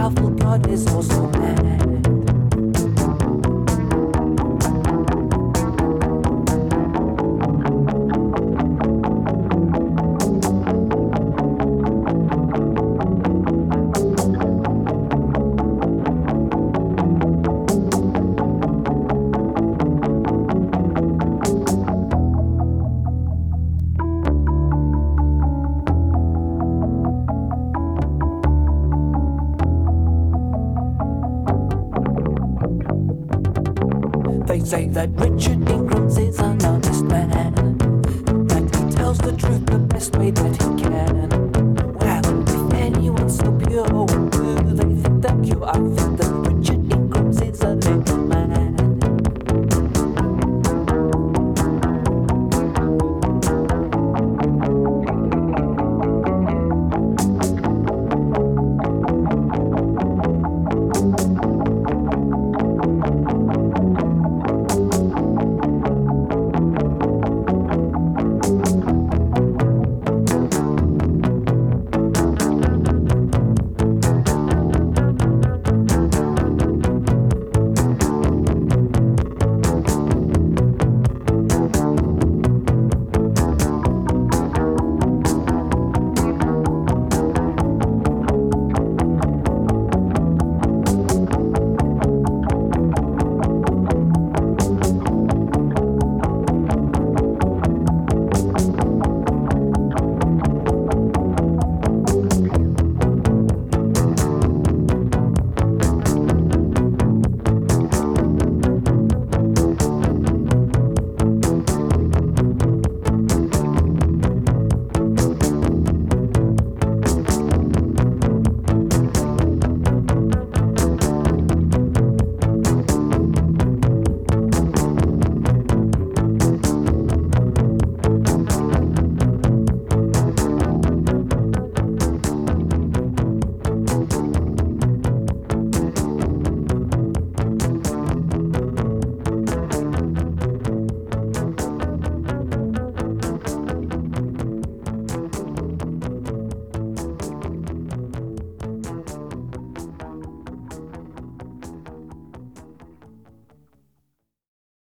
travel, God is also man. They say that Richard Ingrams is man.